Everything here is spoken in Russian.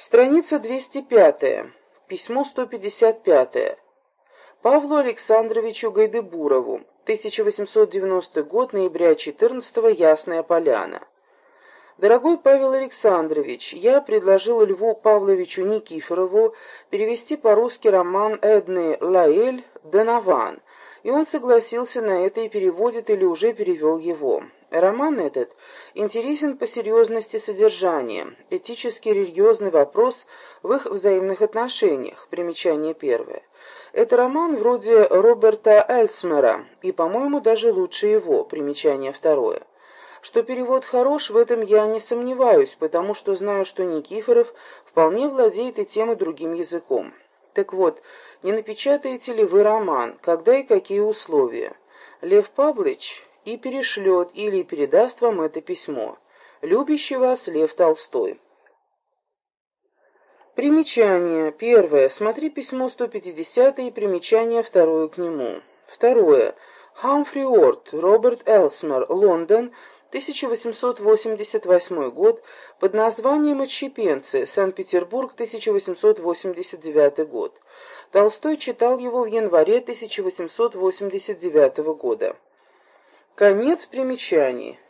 Страница 205. Письмо 155. Павлу Александровичу Гайдебурову. 1890 год, ноября 14 -го, Ясная Поляна. Дорогой Павел Александрович, я предложил Льву Павловичу Никифорову перевести по-русски роман Эдны Лаэль «Донован», и он согласился на это и переводит или уже перевел его. Роман этот интересен по серьезности содержания, этический религиозный вопрос в их взаимных отношениях, примечание первое. Это роман вроде Роберта Эльсмера, и, по-моему, даже лучше его, примечание второе. Что перевод хорош, в этом я не сомневаюсь, потому что знаю, что Никифоров вполне владеет и тем, и другим языком. Так вот, не напечатаете ли вы роман, когда и какие условия? Лев Павлович и перешлет или передаст вам это письмо. Любящий вас Лев Толстой. Примечание. Первое. Смотри письмо 150 и примечание второе к нему. Второе. Хамфри Уорд, Роберт Элсмер, Лондон, 1888 год, под названием «Отщепенцы», Санкт-Петербург, 1889 год. Толстой читал его в январе 1889 года. Конец примечаний.